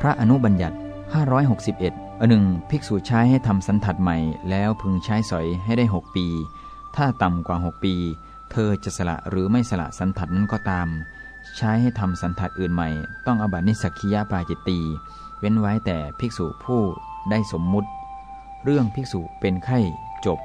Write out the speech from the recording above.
พระอนุบัญญัติ 561อันหนึ่งภิกษุใช้ให้ทำสันทัดใหม่ แล้วพึงใช้สอยให้ได้ 6 ปี ถ้าต่ำกว่า 6 ปี เธอจะสละหรือไม่สละสันทัดนั้นก็ตาม ใช้ให้ทำสันทัดอื่นใหม่ ต้องอบัตินิสักคียาปาจิตตี เว้นไว้แต่ภิกษุผู้ได้สมมุติ เรื่องภิกษุเป็นไข้จบ